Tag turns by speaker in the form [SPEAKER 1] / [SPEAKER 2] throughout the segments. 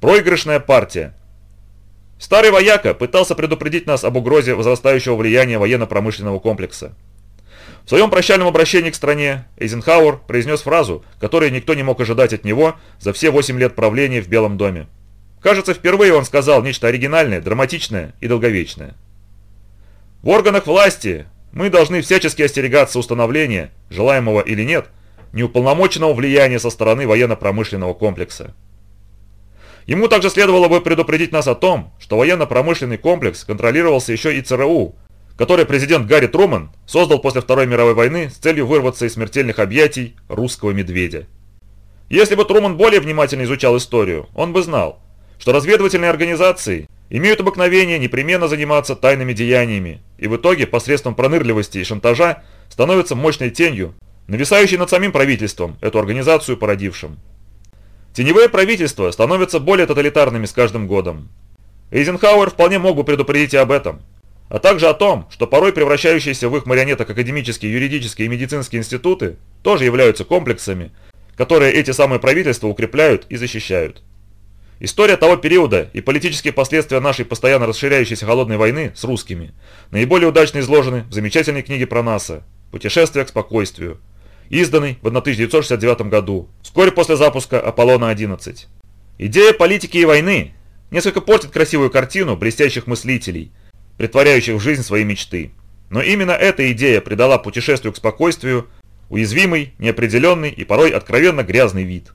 [SPEAKER 1] Проигрышная партия. Старый вояка пытался предупредить нас об угрозе возрастающего влияния военно-промышленного комплекса. В своем прощальном обращении к стране Эйзенхауэр произнес фразу, которую никто не мог ожидать от него за все 8 лет правления в Белом доме. Кажется, впервые он сказал нечто оригинальное, драматичное и долговечное. В органах власти мы должны всячески остерегаться установления, желаемого или нет, неуполномоченного влияния со стороны военно-промышленного комплекса. Ему также следовало бы предупредить нас о том, что военно-промышленный комплекс контролировался еще и ЦРУ, который президент Гарри Труман создал после Второй мировой войны с целью вырваться из смертельных объятий русского медведя. Если бы Труман более внимательно изучал историю, он бы знал, что разведывательные организации имеют обыкновение непременно заниматься тайными деяниями и в итоге посредством пронырливости и шантажа становятся мощной тенью, нависающей над самим правительством, эту организацию породившим. Теневые правительства становятся более тоталитарными с каждым годом. Эйзенхауэр вполне мог бы предупредить и об этом, а также о том, что порой превращающиеся в их марионеток академические, юридические и медицинские институты тоже являются комплексами, которые эти самые правительства укрепляют и защищают. История того периода и политические последствия нашей постоянно расширяющейся холодной войны с русскими наиболее удачно изложены в замечательной книге про НАСА «Путешествие к спокойствию», изданной в 1969 году, вскоре после запуска Аполлона-11. Идея политики и войны несколько портит красивую картину блестящих мыслителей, притворяющих в жизнь свои мечты. Но именно эта идея придала путешествию к спокойствию уязвимый, неопределенный и порой откровенно грязный вид.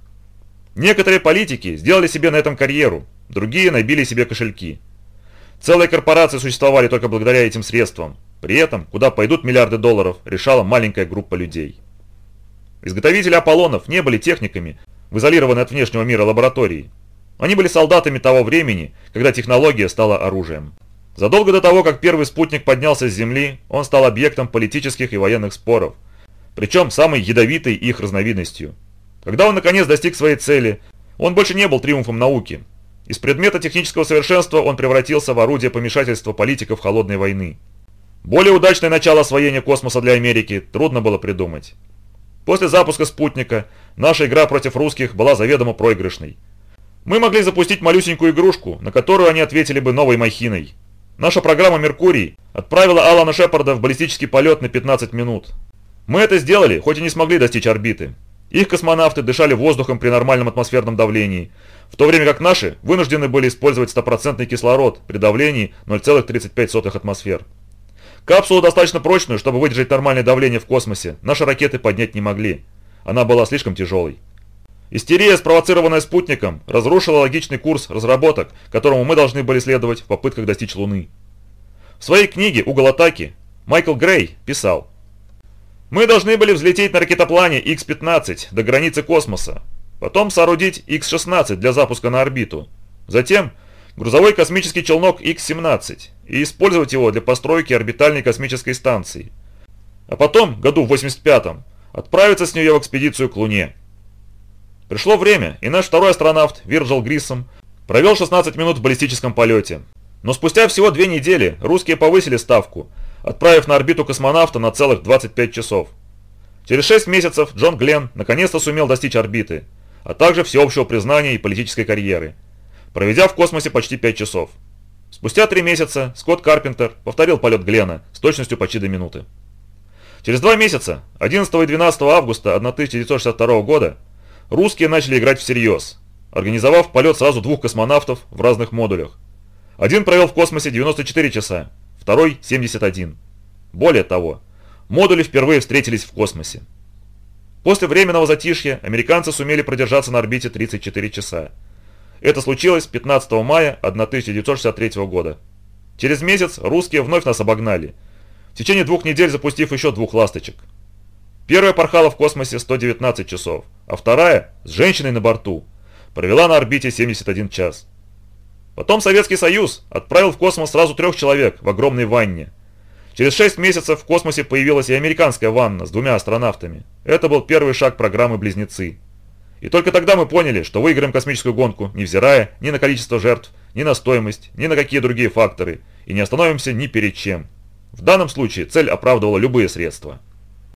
[SPEAKER 1] Некоторые политики сделали себе на этом карьеру, другие набили себе кошельки. Целые корпорации существовали только благодаря этим средствам. При этом, куда пойдут миллиарды долларов, решала маленькая группа людей. Изготовители Аполлонов не были техниками, в изолированной от внешнего мира лаборатории. Они были солдатами того времени, когда технология стала оружием. Задолго до того, как первый спутник поднялся с Земли, он стал объектом политических и военных споров, причем самой ядовитой их разновидностью – когда он наконец достиг своей цели, он больше не был триумфом науки. Из предмета технического совершенства он превратился в орудие помешательства политиков холодной войны. Более удачное начало освоения космоса для Америки трудно было придумать. После запуска спутника наша игра против русских была заведомо проигрышной. Мы могли запустить малюсенькую игрушку, на которую они ответили бы новой махиной. Наша программа «Меркурий» отправила Алана Шепарда в баллистический полет на 15 минут. Мы это сделали, хоть и не смогли достичь орбиты. Их космонавты дышали воздухом при нормальном атмосферном давлении, в то время как наши вынуждены были использовать стопроцентный кислород при давлении 0,35 атмосфер. Капсулу достаточно прочную, чтобы выдержать нормальное давление в космосе, наши ракеты поднять не могли. Она была слишком тяжелой. Истерия, спровоцированная спутником, разрушила логичный курс разработок, которому мы должны были следовать в попытках достичь Луны. В своей книге «Угол атаки» Майкл Грей писал, мы должны были взлететь на ракетоплане X-15 до границы космоса, потом соорудить X-16 для запуска на орбиту, затем грузовой космический челнок X-17 и использовать его для постройки орбитальной космической станции. А потом, году в 85-м, отправиться с нее в экспедицию к Луне. Пришло время, и наш второй астронавт, Вирджил Гриссом, провел 16 минут в баллистическом полете. Но спустя всего две недели русские повысили ставку – отправив на орбиту космонавта на целых 25 часов. Через 6 месяцев Джон Гленн наконец-то сумел достичь орбиты, а также всеобщего признания и политической карьеры, проведя в космосе почти 5 часов. Спустя 3 месяца Скотт Карпентер повторил полет Гленна с точностью почти до минуты. Через два месяца, 11 и 12 августа 1962 года, русские начали играть всерьез, организовав полет сразу двух космонавтов в разных модулях. Один провел в космосе 94 часа, второй – 71. Более того, модули впервые встретились в космосе. После временного затишья американцы сумели продержаться на орбите 34 часа. Это случилось 15 мая 1963 года. Через месяц русские вновь нас обогнали, в течение двух недель запустив еще двух ласточек. Первая порхала в космосе 119 часов, а вторая, с женщиной на борту, провела на орбите 71 час. Потом Советский Союз отправил в космос сразу трех человек в огромной ванне. Через шесть месяцев в космосе появилась и американская ванна с двумя астронавтами. Это был первый шаг программы «Близнецы». И только тогда мы поняли, что выиграем космическую гонку, невзирая ни на количество жертв, ни на стоимость, ни на какие другие факторы, и не остановимся ни перед чем. В данном случае цель оправдывала любые средства.